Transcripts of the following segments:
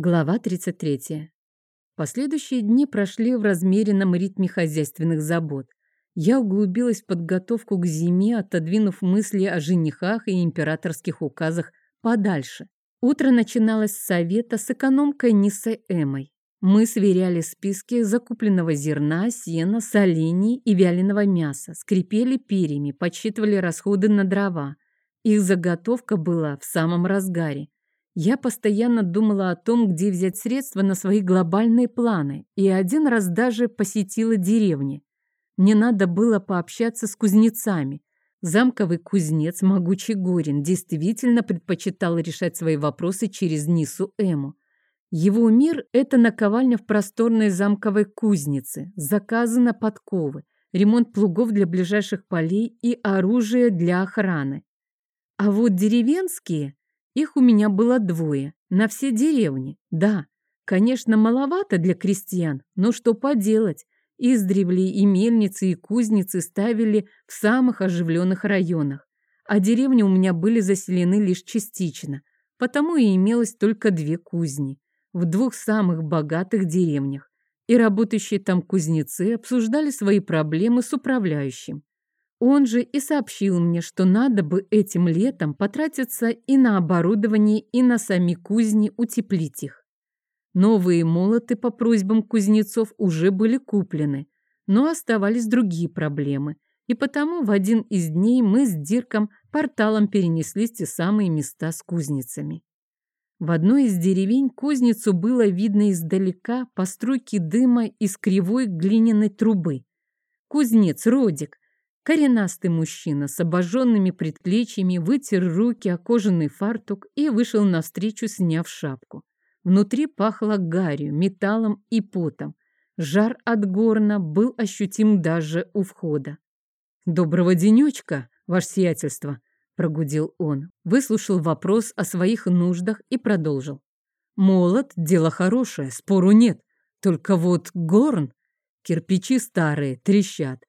Глава 33. Последующие дни прошли в размеренном ритме хозяйственных забот. Я углубилась в подготовку к зиме, отодвинув мысли о женихах и императорских указах подальше. Утро начиналось с совета с экономкой Нисой Эмой. Мы сверяли списки закупленного зерна, сена, солений и вяленого мяса, скрипели перьями, подсчитывали расходы на дрова. Их заготовка была в самом разгаре. Я постоянно думала о том, где взять средства на свои глобальные планы, и один раз даже посетила деревни. Мне надо было пообщаться с кузнецами. Замковый кузнец Могучий Горин действительно предпочитал решать свои вопросы через Нису Эму. Его мир – это наковальня в просторной замковой кузнице, заказы на подковы, ремонт плугов для ближайших полей и оружие для охраны. А вот деревенские, их у меня было двое, на все деревни. Да, конечно, маловато для крестьян, но что поделать, издревле и мельницы, и кузницы ставили в самых оживленных районах, а деревни у меня были заселены лишь частично, потому и имелось только две кузни в двух самых богатых деревнях, и работающие там кузнецы обсуждали свои проблемы с управляющим. Он же и сообщил мне, что надо бы этим летом потратиться и на оборудование, и на сами кузни утеплить их. Новые молоты по просьбам кузнецов уже были куплены, но оставались другие проблемы, и потому в один из дней мы с Дирком порталом перенеслись те самые места с кузницами. В одной из деревень кузницу было видно издалека по струйке дыма из кривой глиняной трубы. Кузнец Родик, коренастый мужчина с обожженными предплечьями, вытер руки о кожаный фартук и вышел навстречу, сняв шапку. Внутри пахло гарью, металлом и потом. Жар от горна был ощутим даже у входа. «Доброго денечка, ваше сиятельство!» прогудел он, выслушал вопрос о своих нуждах и продолжил. Молот – дело хорошее, спору нет. Только вот горн, кирпичи старые, трещат.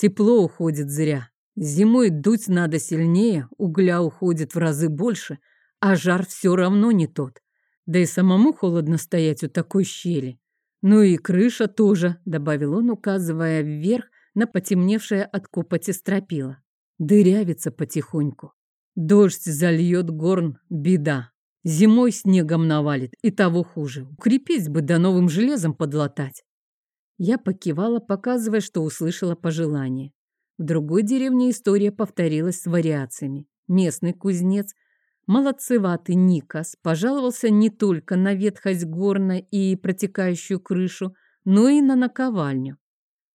Тепло уходит зря. Зимой дуть надо сильнее, угля уходит в разы больше, а жар все равно не тот. Да и самому холодно стоять у такой щели. Ну и крыша тоже, добавил он, указывая вверх на потемневшее от копоти стропила дырявится потихоньку. Дождь зальет горн, беда. Зимой снегом навалит, и того хуже. Укрепить бы да новым железом подлатать. Я покивала, показывая, что услышала пожелание. В другой деревне история повторилась с вариациями. Местный кузнец, молодцеватый Никас, пожаловался не только на ветхость горна и протекающую крышу, но и на наковальню.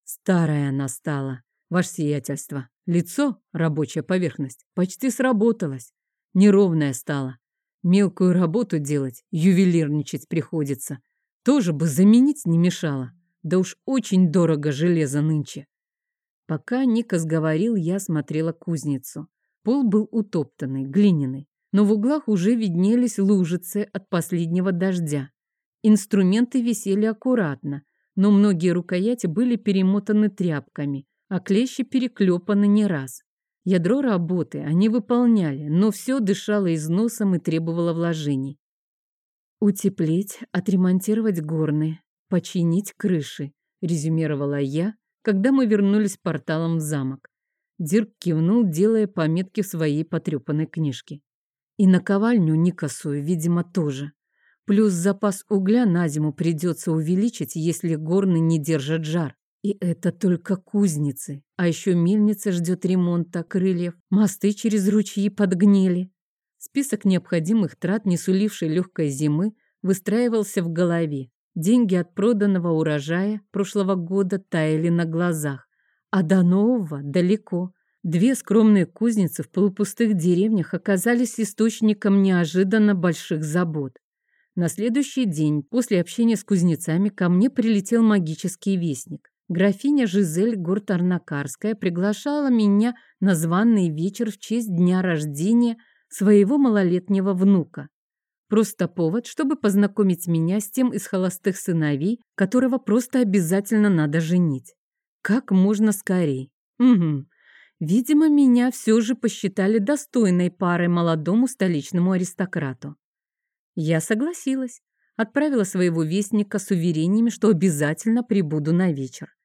Старая она стала, ваше сиятельство. Лицо, рабочая поверхность, почти сработалась. Неровная стала. Мелкую работу делать, ювелирничать приходится. Тоже бы заменить не мешало. Да уж очень дорого железо нынче. Пока Никас говорил, я смотрела кузницу. Пол был утоптанный, глиняный, но в углах уже виднелись лужицы от последнего дождя. Инструменты висели аккуратно, но многие рукояти были перемотаны тряпками, а клещи переклепаны не раз. Ядро работы они выполняли, но все дышало износом и требовало вложений. «Утеплить, отремонтировать горны, починить крыши», — резюмировала я, когда мы вернулись порталом в замок. Дирк кивнул, делая пометки в своей потрепанной книжке. И наковальню Никосую, видимо, тоже. Плюс запас угля на зиму придется увеличить, если горны не держат жар. И это только кузницы. А еще мельница ждет ремонта крыльев, мосты через ручьи подгнили. Список необходимых трат, не сулившей легкой зимы, выстраивался в голове. Деньги от проданного урожая прошлого года таяли на глазах, а до нового далеко. Две скромные кузницы в полупустых деревнях оказались источником неожиданно больших забот. На следующий день после общения с кузнецами ко мне прилетел магический вестник. Графиня Жизель Гуртарнакарская приглашала меня на званный вечер в честь дня рождения своего малолетнего внука. Просто повод, чтобы познакомить меня с тем из холостых сыновей, которого просто обязательно надо женить. Как можно скорее. Угу. Видимо, меня все же посчитали достойной парой молодому столичному аристократу. Я согласилась. отправила своего вестника с уверениями, что обязательно прибуду на вечер.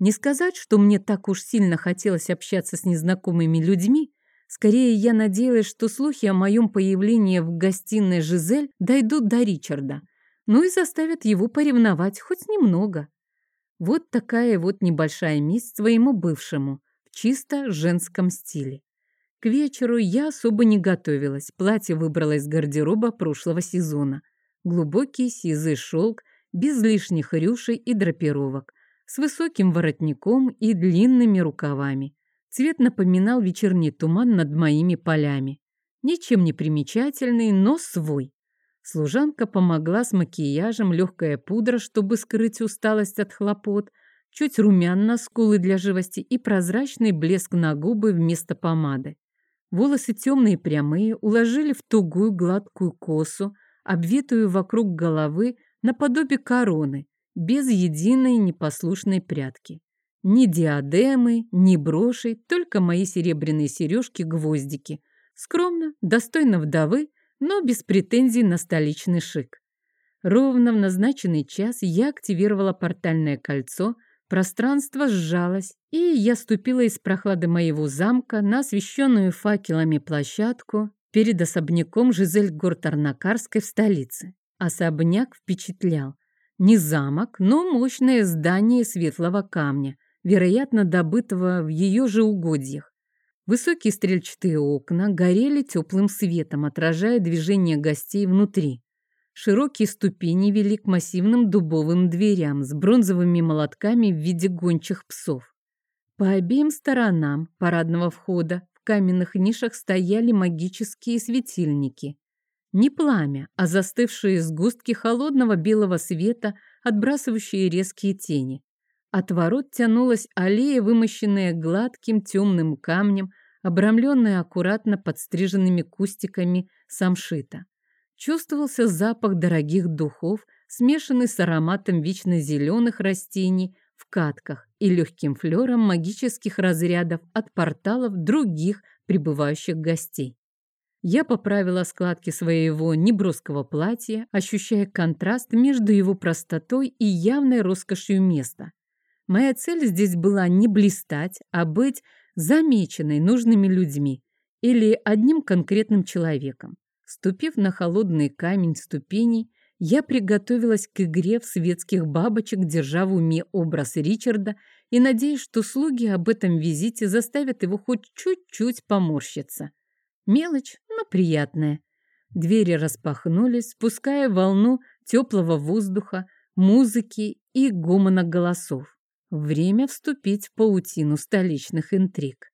Не сказать, что мне так уж сильно хотелось общаться с незнакомыми людьми, скорее я надеялась, что слухи о моем появлении в гостиной Жизель дойдут до Ричарда, ну и заставят его поревновать хоть немного. Вот такая вот небольшая месть своему бывшему в чисто женском стиле. К вечеру я особо не готовилась. Платье выбрала из гардероба прошлого сезона. Глубокий сизый шелк, без лишних рюшей и драпировок, с высоким воротником и длинными рукавами. Цвет напоминал вечерний туман над моими полями. Ничем не примечательный, но свой. Служанка помогла с макияжем, легкая пудра, чтобы скрыть усталость от хлопот, чуть румян на скулы для живости и прозрачный блеск на губы вместо помады. Волосы темные и прямые, уложили в тугую гладкую косу, обвитую вокруг головы наподобие короны, без единой непослушной прядки. Ни диадемы, ни брошей, только мои серебряные сережки-гвоздики. Скромно, достойно вдовы, но без претензий на столичный шик. Ровно в назначенный час я активировала портальное кольцо – Пространство сжалось, и я ступила из прохлады моего замка на освещенную факелами площадку перед особняком Жизель Гортарнакарской в столице. Особняк впечатлял. Не замок, но мощное здание светлого камня, вероятно, добытого в ее же угодьях. Высокие стрельчатые окна горели теплым светом, отражая движение гостей внутри. Широкие ступени вели к массивным дубовым дверям с бронзовыми молотками в виде гончих псов. По обеим сторонам парадного входа в каменных нишах стояли магические светильники. Не пламя, а застывшие сгустки холодного белого света, отбрасывающие резкие тени. От ворот тянулась аллея, вымощенная гладким темным камнем, обрамленная аккуратно подстриженными кустиками самшита. Чувствовался запах дорогих духов, смешанный с ароматом вечно зеленых растений в катках и легким флером магических разрядов от порталов других прибывающих гостей. Я поправила складки своего неброского платья, ощущая контраст между его простотой и явной роскошью места. Моя цель здесь была не блистать, а быть замеченной нужными людьми или одним конкретным человеком. Ступив на холодный камень ступеней, я приготовилась к игре в светских бабочек, держа в уме образ Ричарда и надеясь, что слуги об этом визите заставят его хоть чуть-чуть поморщиться. Мелочь, но приятная. Двери распахнулись, спуская волну теплого воздуха, музыки и гомона голосов. Время вступить в паутину столичных интриг.